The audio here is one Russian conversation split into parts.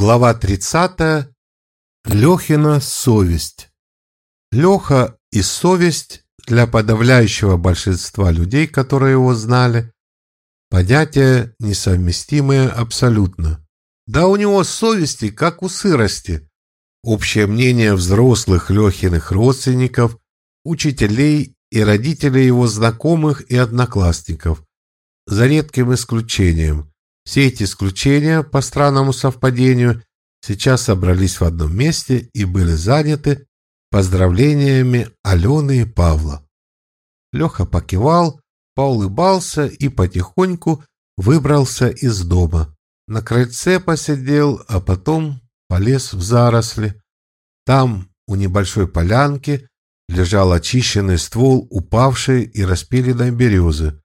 Глава 30. Лехина совесть. Леха и совесть для подавляющего большинства людей, которые его знали, понятия несовместимые абсолютно. Да у него совести, как у сырости. Общее мнение взрослых Лехиных родственников, учителей и родителей его знакомых и одноклассников, за редким исключением – все эти исключения, по странному совпадению, сейчас собрались в одном месте и были заняты поздравлениями Алены и Павла. Леха покивал, поулыбался и потихоньку выбрался из дома. На крыльце посидел, а потом полез в заросли. Там, у небольшой полянки, лежал очищенный ствол упавшей и распиленной березы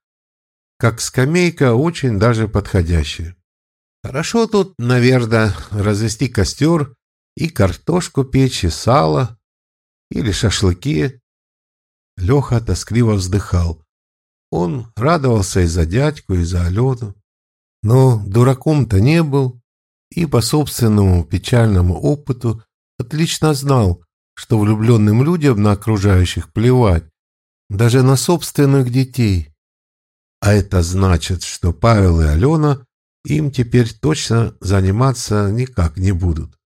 как скамейка очень даже подходящая. Хорошо тут, наверное, развести костер и картошку печь, и сало, или шашлыки. Леха тоскливо вздыхал. Он радовался и за дядьку, и за Алену. Но дураком-то не был, и по собственному печальному опыту отлично знал, что влюбленным людям на окружающих плевать, даже на собственных детей. А это значит, что Павел и Алена им теперь точно заниматься никак не будут.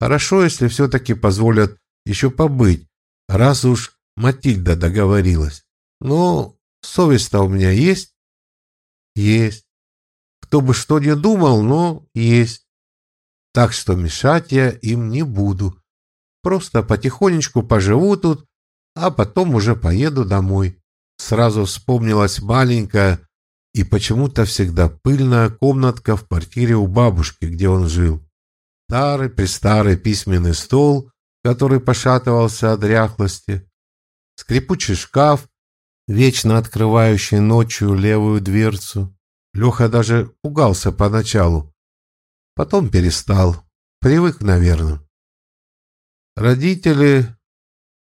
Хорошо, если все-таки позволят еще побыть, раз уж Матильда договорилась. Но совесть-то у меня есть? Есть. Кто бы что ни думал, но есть. Так что мешать я им не буду. Просто потихонечку поживу тут, а потом уже поеду домой. Сразу вспомнилась маленькая и почему-то всегда пыльная комнатка в квартире у бабушки, где он жил. Старый-престарый письменный стол, который пошатывался от дряхлости, скрипучий шкаф, вечно открывающий ночью левую дверцу. Леха даже пугался поначалу. Потом перестал. Привык, наверное. Родители...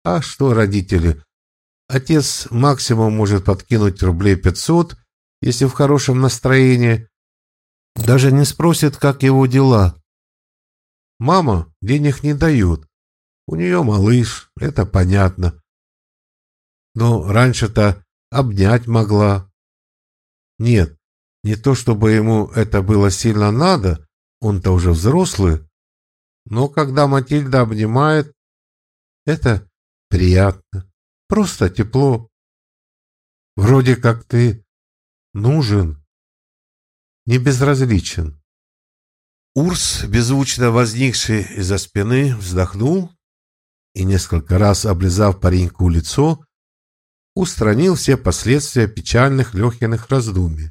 А что родители? Отец максимум может подкинуть рублей пятьсот, если в хорошем настроении. Даже не спросит, как его дела. Мама денег не дает. У нее малыш, это понятно. Но раньше-то обнять могла. Нет, не то чтобы ему это было сильно надо, он-то уже взрослый. Но когда Матильда обнимает, это приятно. Просто тепло. Вроде как ты нужен, не безразличен. Урс, беззвучно возникший из-за спины, вздохнул и, несколько раз облизав пареньку лицо, устранил все последствия печальных Лехиных раздумий.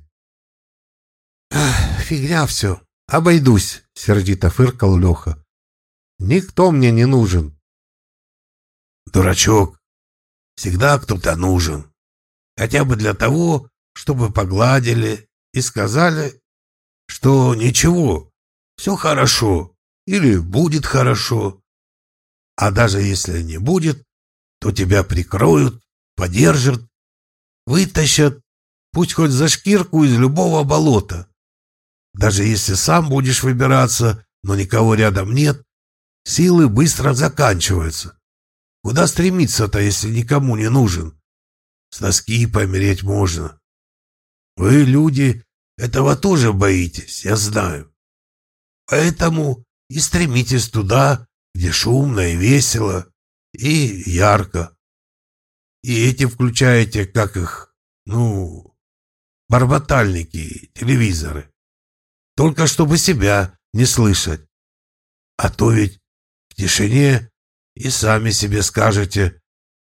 «Фигня все, обойдусь», — сердито фыркал Леха. «Никто мне не нужен». «Дурачок, всегда кто-то нужен. Хотя бы для того, чтобы погладили и сказали, что ничего, все хорошо или будет хорошо. А даже если не будет, то тебя прикроют, подержат, вытащат, пусть хоть за шкирку из любого болота. Даже если сам будешь выбираться, но никого рядом нет, силы быстро заканчиваются. Куда стремиться-то, если никому не нужен? С тоски помереть можно. Вы, люди, этого тоже боитесь, я знаю. Поэтому и стремитесь туда, где шумно и весело, и ярко. И эти включаете, как их, ну, барбатальники, телевизоры. Только чтобы себя не слышать. А то ведь в тишине и сами себе скажете,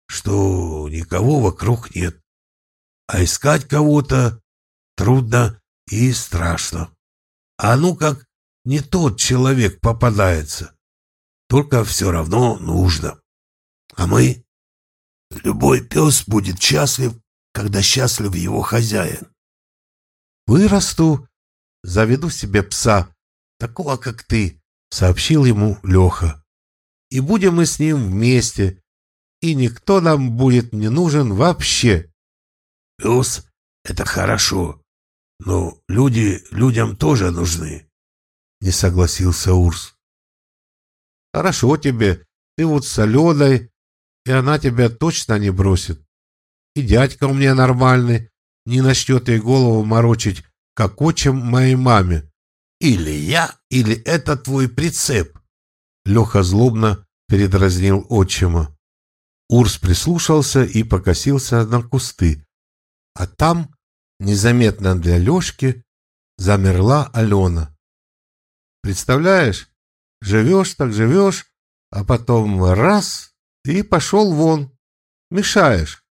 что никого вокруг нет. А искать кого-то трудно и страшно. А ну как не тот человек попадается. Только все равно нужно. А мы... Любой пес будет счастлив, когда счастлив его хозяин. Вырасту, заведу себе пса, такого, как ты, сообщил ему Леха и будем мы с ним вместе, и никто нам будет не нужен вообще. Пес — это хорошо, но люди людям тоже нужны. не согласился Урс. Хорошо тебе, ты вот с Аленой, и она тебя точно не бросит. И дядька у меня нормальный, не начнет ей голову морочить, как отчим моей маме. Или я, или это твой прицеп. Леха злобно передразнил отчима. Урс прислушался и покосился на кусты. А там, незаметно для Лешки, замерла Алена. Представляешь, живешь так живешь, а потом раз и пошел вон. Мешаешь.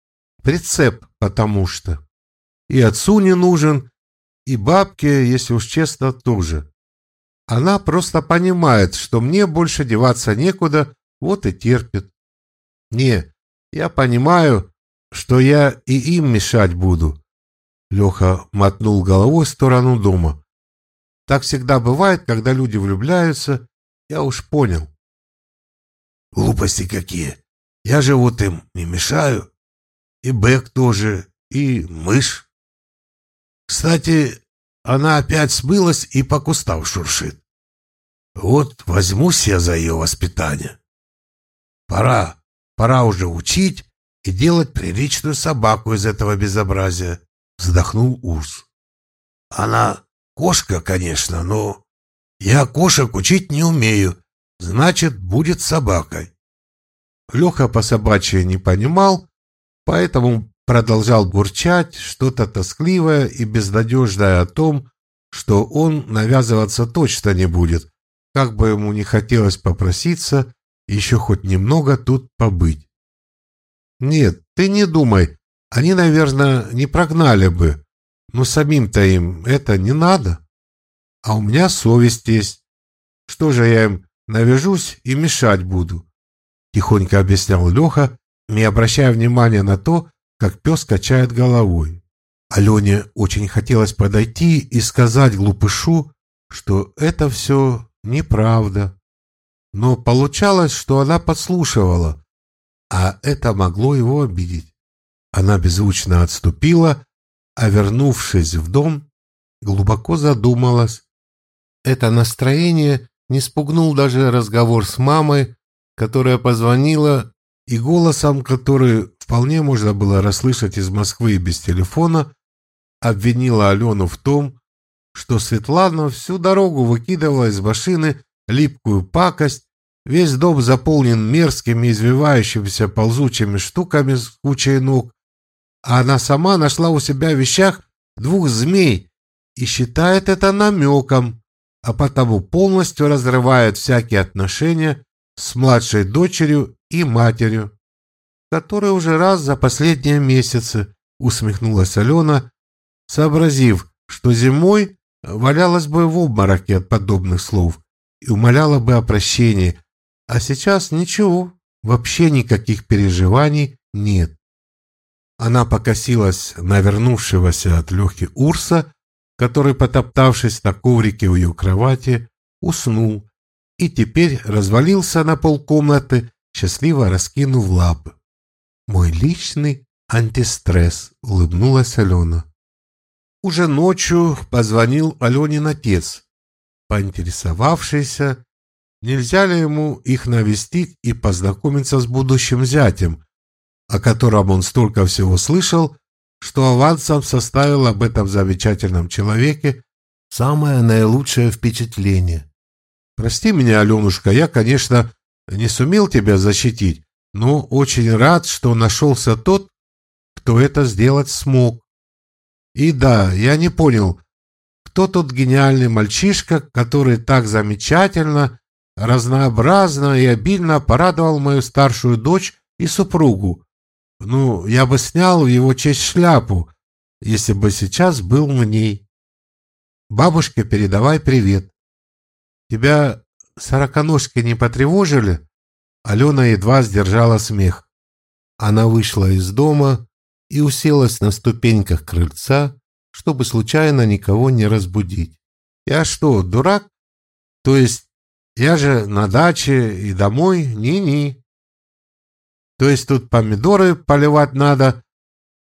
Прицеп потому что. И отцу не нужен, и бабке, если уж честно, тоже. Она просто понимает, что мне больше деваться некуда, вот и терпит. Не, я понимаю, что я и им мешать буду. Леха мотнул головой в сторону дома. Так всегда бывает, когда люди влюбляются. Я уж понял. Глупости какие. Я же вот им не мешаю. И Бэк тоже, и мышь. Кстати, она опять смылась и по кустам шуршит. Вот возьмусь я за ее воспитание. Пора, пора уже учить и делать приличную собаку из этого безобразия, вздохнул Урс. Она кошка, конечно, но я кошек учить не умею, значит, будет собакой. Леха по собачьи не понимал, поэтому продолжал бурчать что-то тоскливое и безнадежное о том, что он навязываться точно не будет, как бы ему не хотелось попроситься еще хоть немного тут побыть. Нет, ты не думай, они, наверное, не прогнали бы, но самим-то им это не надо. А у меня совесть есть. Что же я им навяжусь и мешать буду? Тихонько объяснял Леха, не обращая внимания на то, как пес качает головой. Алене очень хотелось подойти и сказать глупышу, что это все неправда. Но получалось, что она подслушивала, а это могло его обидеть. Она беззвучно отступила, а вернувшись в дом, глубоко задумалась. Это настроение не спугнул даже разговор с мамой, которая позвонила, и голосом, который вполне можно было расслышать из Москвы без телефона, обвинила Алену в том, что Светлана всю дорогу выкидывала из машины липкую пакость, весь дом заполнен мерзкими, извивающимися ползучими штуками с кучей ног, а она сама нашла у себя в вещах двух змей и считает это намеком, а потому полностью разрывает всякие отношения с младшей дочерью и матерью, которые уже раз за последние месяцы усмехнулась Алена, сообразив, что зимой валялась бы в обмороке от подобных слов и умоляла бы о прощении, а сейчас ничего, вообще никаких переживаний нет. Она покосилась на вернувшегося от Лехи Урса, который, потоптавшись на коврике у ее кровати, уснул и теперь развалился на полкомнаты, счастливо раскинув лапы. «Мой личный антистресс», — улыбнулась Алена. Уже ночью позвонил Аленин отец, поинтересовавшийся, нельзя ли ему их навестить и познакомиться с будущим зятем, о котором он столько всего слышал, что авансом составил об этом замечательном человеке самое наилучшее впечатление. Прости меня, Аленушка, я, конечно, не сумел тебя защитить, но очень рад, что нашелся тот, кто это сделать смог. И да, я не понял, кто тот гениальный мальчишка, который так замечательно, разнообразно и обильно порадовал мою старшую дочь и супругу. Ну, я бы снял в его честь шляпу, если бы сейчас был в ней. Бабушке передавай привет. Тебя сороконожки не потревожили? Алена едва сдержала смех. Она вышла из дома, и уселась на ступеньках крыльца, чтобы случайно никого не разбудить. «Я что, дурак? То есть я же на даче и домой? Ни-ни. То есть тут помидоры поливать надо,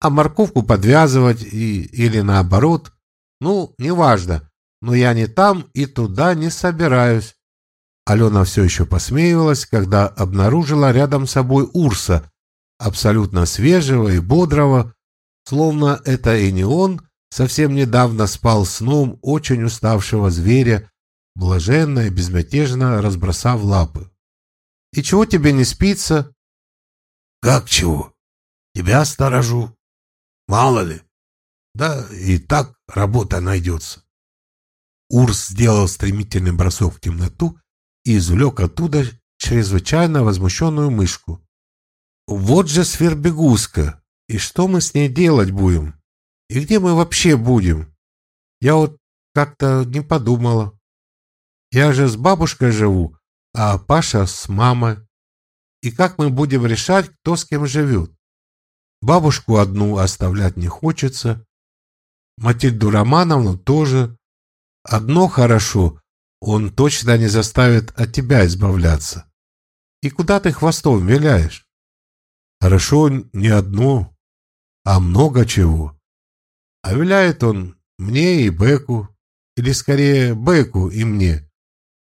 а морковку подвязывать и, или наоборот? Ну, неважно. Но я не там и туда не собираюсь. Алена все еще посмеивалась, когда обнаружила рядом с собой Урса, абсолютно свежего и бодрого, словно это и не он совсем недавно спал сном очень уставшего зверя, блаженно и безмятежно разбросав лапы. «И чего тебе не спится?» «Как чего? Тебя сторожу. Мало ли. Да и так работа найдется». Урс сделал стремительный бросок в темноту и извлек оттуда чрезвычайно возмущенную мышку. «Вот же свербегуска! И что мы с ней делать будем? И где мы вообще будем? Я вот как-то не подумала. Я же с бабушкой живу, а Паша с мамой. И как мы будем решать, кто с кем живет? Бабушку одну оставлять не хочется. Матильду Романовну тоже. Одно хорошо, он точно не заставит от тебя избавляться. И куда ты хвостом виляешь? Хорошо не одно, а много чего. А виляет он мне и Беку, или скорее Беку и мне.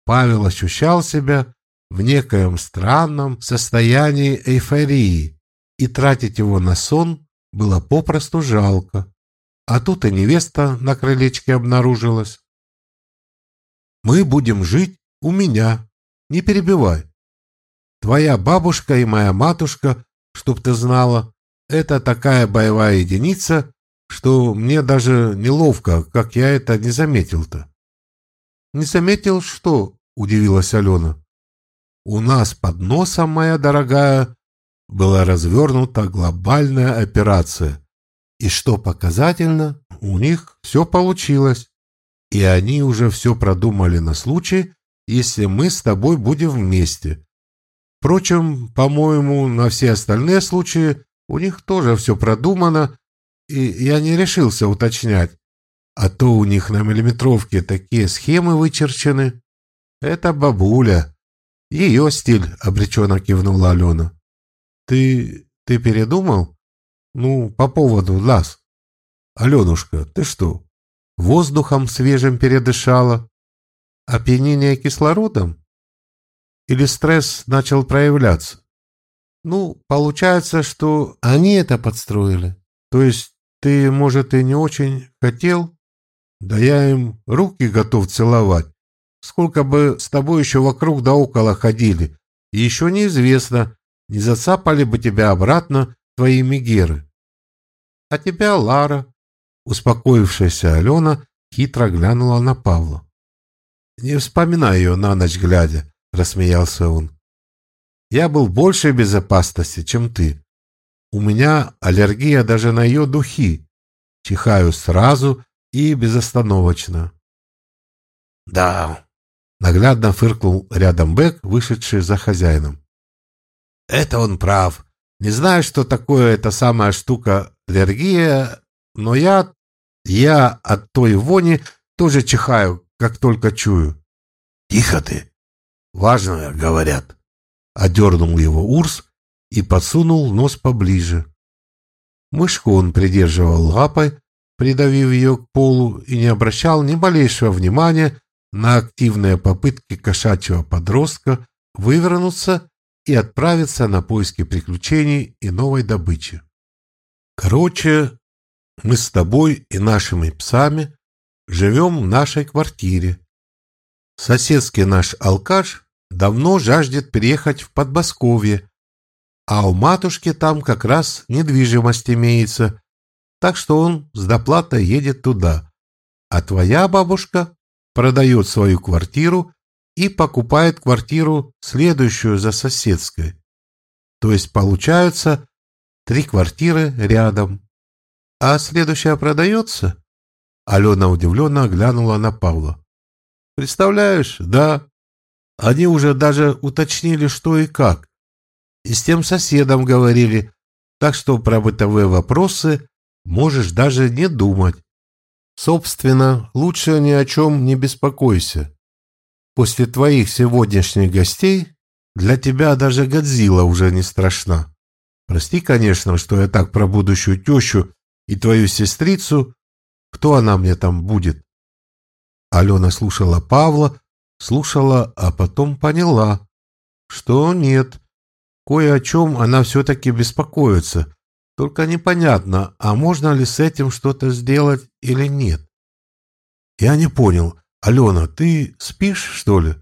Павел ощущал себя в некоем странном состоянии эйфории, и тратить его на сон было попросту жалко. А тут и невеста на крылечке обнаружилась. Мы будем жить у меня. Не перебивай. Твоя бабушка и моя матушка, чтоб ты знала, это такая боевая единица, что мне даже неловко, как я это не заметил-то. Не заметил что? Удивилась Алена. У нас под носом, моя дорогая, была развернута глобальная операция. И что показательно, у них все получилось и они уже все продумали на случай, если мы с тобой будем вместе. Впрочем, по-моему, на все остальные случаи у них тоже все продумано, и я не решился уточнять. А то у них на миллиметровке такие схемы вычерчены. Это бабуля. Ее стиль, обреченно кивнула Алена. Ты... ты передумал? Ну, по поводу лас. Аленушка, ты что, воздухом свежим передышала, опьянение кислородом? Или стресс начал проявляться? Ну, получается, что они это подстроили. То есть ты, может, и не очень хотел? Да я им руки готов целовать. Сколько бы с тобой еще вокруг да около ходили. И еще неизвестно, не зацапали бы тебя обратно твои мегеры. А тебя Лара Успокоившаяся Алена хитро глянула на Павла. «Не вспоминай ее на ночь глядя», — рассмеялся он. «Я был в большей безопасности, чем ты. У меня аллергия даже на ее духи. Чихаю сразу и безостановочно». «Да», — наглядно фыркнул рядом Бек, вышедший за хозяином. «Это он прав. Не знаю, что такое эта самая штука аллергия, но я я от той вони тоже чихаю, как только чую. Тихо ты. Важное, говорят. Одернул его Урс и подсунул нос поближе. Мышку он придерживал лапой, придавив ее к полу, и не обращал ни малейшего внимания на активные попытки кошачьего подростка вывернуться и отправиться на поиски приключений и новой добычи. Короче, мы с тобой и нашими псами живем в нашей квартире. Соседский наш алкаш давно жаждет переехать в Подмосковье, а у матушки там как раз недвижимость имеется, так что он с доплатой едет туда. А твоя бабушка продает свою квартиру и покупает квартиру, следующую за соседской. То есть получаются три квартиры рядом. «А следующая продается?» Алена удивленно глянула на Павла. «Представляешь, да. Они уже даже уточнили, что и как. И с тем соседом говорили, так что про бытовые вопросы можешь даже не думать. Собственно, лучше ни о чем не беспокойся. После твоих сегодняшних гостей для тебя даже Годзилла уже не страшна. Прости, конечно, что я так про будущую тещу и твою сестрицу, кто она мне там будет? Алена слушала Павла, слушала, а потом поняла, что нет, кое о чем она все-таки беспокоится, только непонятно, а можно ли с этим что-то сделать или нет. Я не понял, Алена, ты спишь, что ли?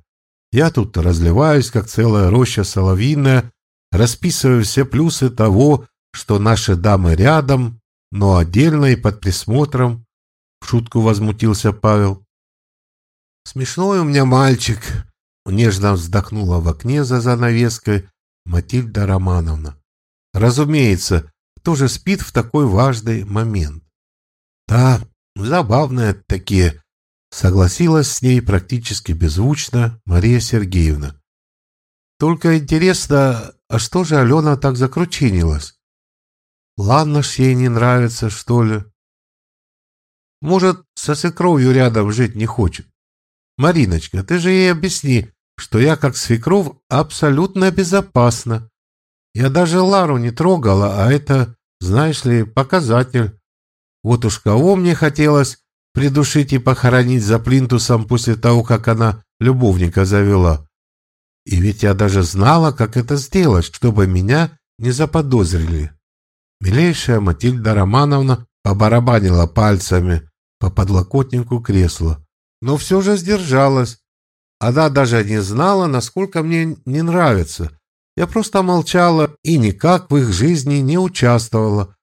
Я тут разливаюсь, как целая роща соловьиная, расписываю все плюсы того, что наши дамы рядом, но отдельно и под присмотром. В шутку возмутился Павел. Смешной у меня мальчик, нежно вздохнула в окне за занавеской Матильда Романовна. Разумеется, кто же спит в такой важный момент? Да, забавные такие, Согласилась с ней практически беззвучно Мария Сергеевна. Только интересно, а что же Алена так закручинилась? Ладно ж ей не нравится, что ли? Может, со свекровью рядом жить не хочет? Мариночка, ты же ей объясни, что я как свекров абсолютно безопасна. Я даже Лару не трогала, а это, знаешь ли, показатель. Вот уж кого мне хотелось придушить и похоронить за плинтусом после того, как она любовника завела. И ведь я даже знала, как это сделать, чтобы меня не заподозрили. Милейшая Матильда Романовна побарабанила пальцами по подлокотнику кресла, но все же сдержалась. Она даже не знала, насколько мне не нравится. Я просто молчала и никак в их жизни не участвовала.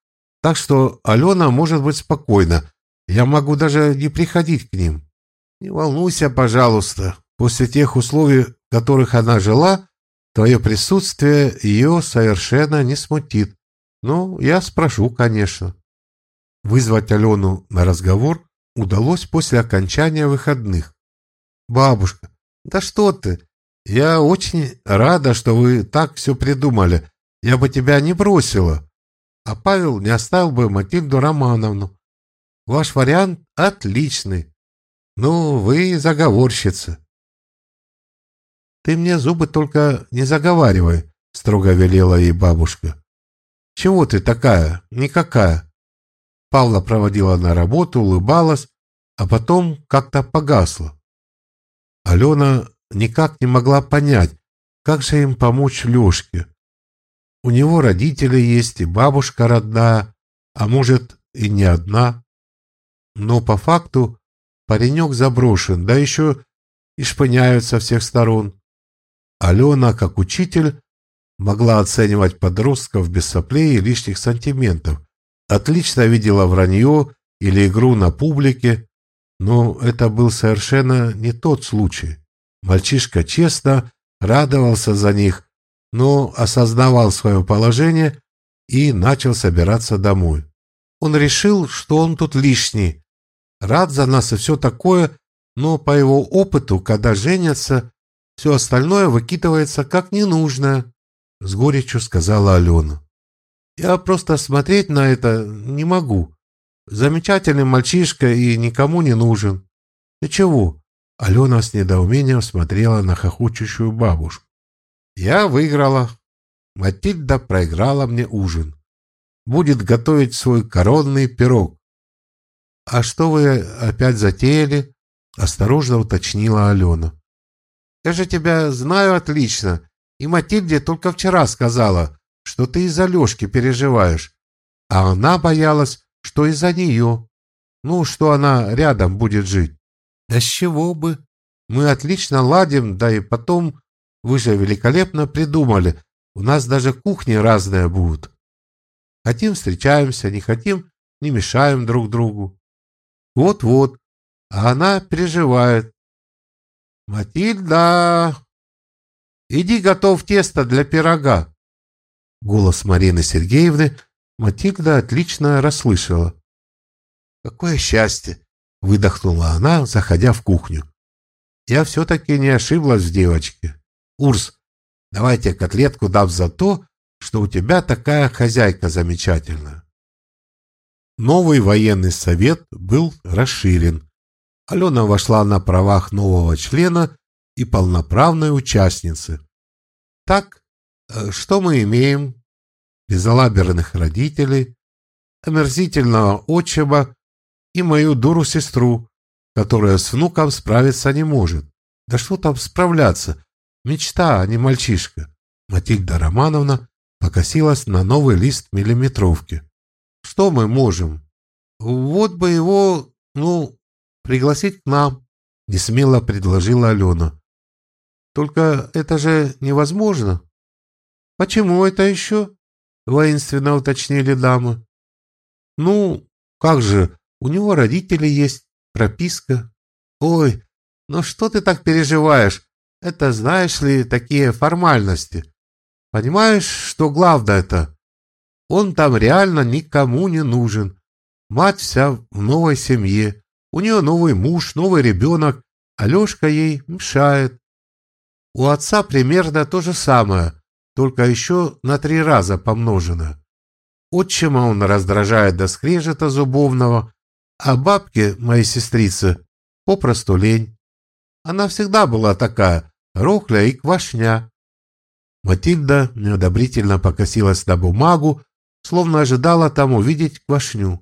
Так что Алена может быть спокойна, я могу даже не приходить к ним. Не волнуйся, пожалуйста. После тех условий, в которых она жила, твое присутствие ее совершенно не смутит. Ну, я спрошу, конечно. Вызвать Алену на разговор удалось после окончания выходных. Бабушка, да что ты? Я очень рада, что вы так все придумали. Я бы тебя не бросила. А Павел не оставил бы Матильду Романовну. Ваш вариант отличный. Ну, вы заговорщица. Ты мне зубы только не заговаривай, строго велела ей бабушка. Чего ты такая? Никакая. Павла проводила на работу, улыбалась, а потом как-то погасла. Алена никак не могла понять, как же им помочь Лешке. У него родители есть и бабушка родная, а может и не одна. Но по факту паренек заброшен, да еще и шпыняют со всех сторон. Алена, как учитель, могла оценивать подростков без соплей и лишних сантиментов. Отлично видела вранье или игру на публике, но это был совершенно не тот случай. Мальчишка честно радовался за них, но осознавал свое положение и начал собираться домой. Он решил, что он тут лишний, рад за нас и все такое, но по его опыту, когда женятся, все остальное выкидывается как ненужное, — с горечью сказала Алена. Я просто смотреть на это не могу. Замечательный мальчишка и никому не нужен. Ты чего? Алена с недоумением смотрела на хохочущую бабушку. Я выиграла. Матильда проиграла мне ужин. Будет готовить свой коронный пирог. «А что вы опять затеяли?» — осторожно уточнила Алена. «Я же тебя знаю отлично, и Матильде только вчера сказала, что ты из-за Лешки переживаешь, а она боялась, что из-за нее. Ну, что она рядом будет жить. Да с чего бы? Мы отлично ладим, да и потом, вы же великолепно придумали, у нас даже кухни разные будут. Хотим встречаемся, не хотим не мешаем друг другу. Вот-вот. А она переживает. «Матильда! Иди готов тесто для пирога!» Голос Марины Сергеевны Матильда отлично расслышала. «Какое счастье!» — выдохнула она, заходя в кухню. «Я все-таки не ошиблась в девочке. Урс, давайте котлетку дам за то, что у тебя такая хозяйка замечательная». Новый военный совет был расширен. Алена вошла на правах нового члена и полноправной участницы. Так, э, что мы имеем? Безалаберных родителей, омерзительного отчима и мою дуру-сестру, которая с внуком справиться не может. Да что там справляться? Мечта, а не мальчишка. Матильда Романовна покосилась на новый лист миллиметровки. Что мы можем? Вот бы его, ну, пригласить к нам, несмело предложила Алена. Только это же невозможно. Почему это еще? Воинственно уточнили дамы. Ну, как же, у него родители есть, прописка. Ой, ну что ты так переживаешь? Это, знаешь ли, такие формальности. Понимаешь, что главное это? Он там реально никому не нужен. Мать вся в новой семье. У нее новый муж, новый ребенок. Алешка ей мешает. У отца примерно то же самое, только еще на три раза помножено. Отчима он раздражает до скрежета зубовного, а бабке, моей сестрице, попросту лень. Она всегда была такая, рохля и квашня. Матильда неодобрительно покосилась на бумагу, словно ожидала там увидеть квашню.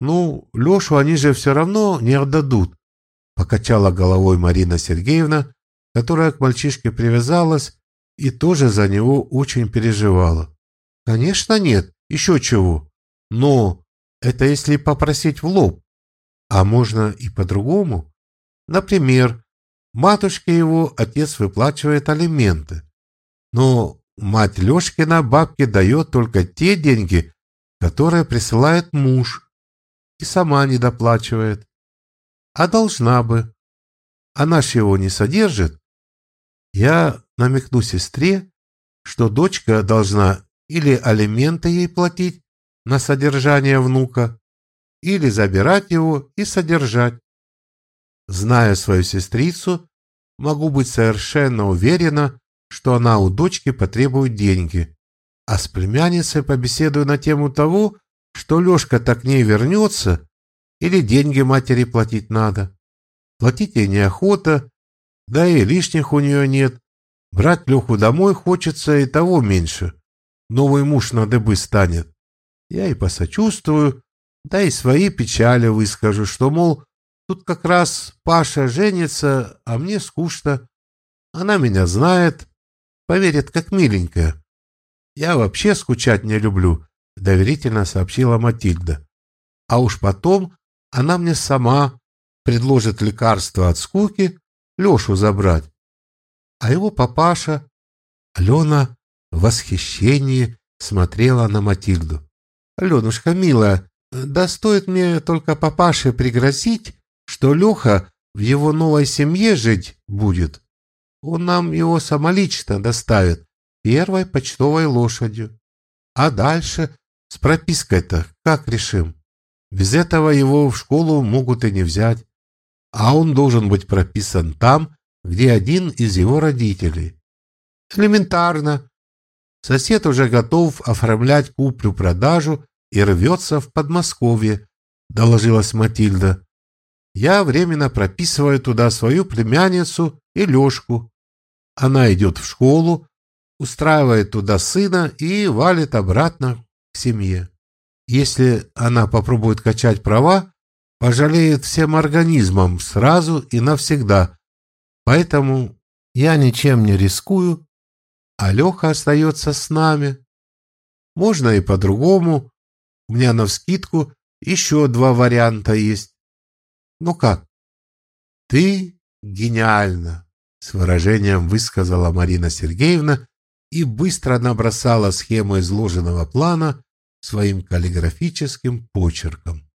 «Ну, Лешу они же все равно не отдадут», — покачала головой Марина Сергеевна, которая к мальчишке привязалась и тоже за него очень переживала. «Конечно нет, еще чего. Но это если попросить в лоб. А можно и по-другому. Например, матушке его отец выплачивает алименты. Но мать Лешкина бабке дает только те деньги, которые присылает муж, и сама не доплачивает. А должна бы. Она ж его не содержит. Я намекну сестре, что дочка должна или алименты ей платить на содержание внука, или забирать его и содержать. Зная свою сестрицу, могу быть совершенно уверена, что она у дочки потребует деньги. А с племянницей побеседую на тему того, что Лешка-то к ней вернется, или деньги матери платить надо. Платить ей неохота, да и лишних у нее нет. Брать Леху домой хочется и того меньше. Новый муж на дыбы станет. Я и посочувствую, да и свои печали выскажу, что, мол, тут как раз Паша женится, а мне скучно. Она меня знает, Поверит, как миленькая. Я вообще скучать не люблю, доверительно сообщила Матильда. А уж потом она мне сама предложит лекарство от скуки Лешу забрать. А его папаша, Алена в восхищении смотрела на Матильду. «Аленушка, милая, да стоит мне только папаше пригрозить, что Леха в его новой семье жить будет, он нам его самолично доставит первой почтовой лошадью. А дальше с пропиской-то как решим? Без этого его в школу могут и не взять. А он должен быть прописан там, где один из его родителей. Элементарно. Сосед уже готов оформлять куплю-продажу и рвется в Подмосковье, доложилась Матильда. Я временно прописываю туда свою племянницу и Лешку. Она идет в школу, устраивает туда сына и валит обратно к семье. Если она попробует качать права, пожалеет всем организмом сразу и навсегда. Поэтому я ничем не рискую, а Леха остается с нами. Можно и по-другому. У меня навскидку еще два варианта есть. Ну как? Ты гениально с выражением высказала Марина Сергеевна и быстро набросала схему изложенного плана своим каллиграфическим почерком.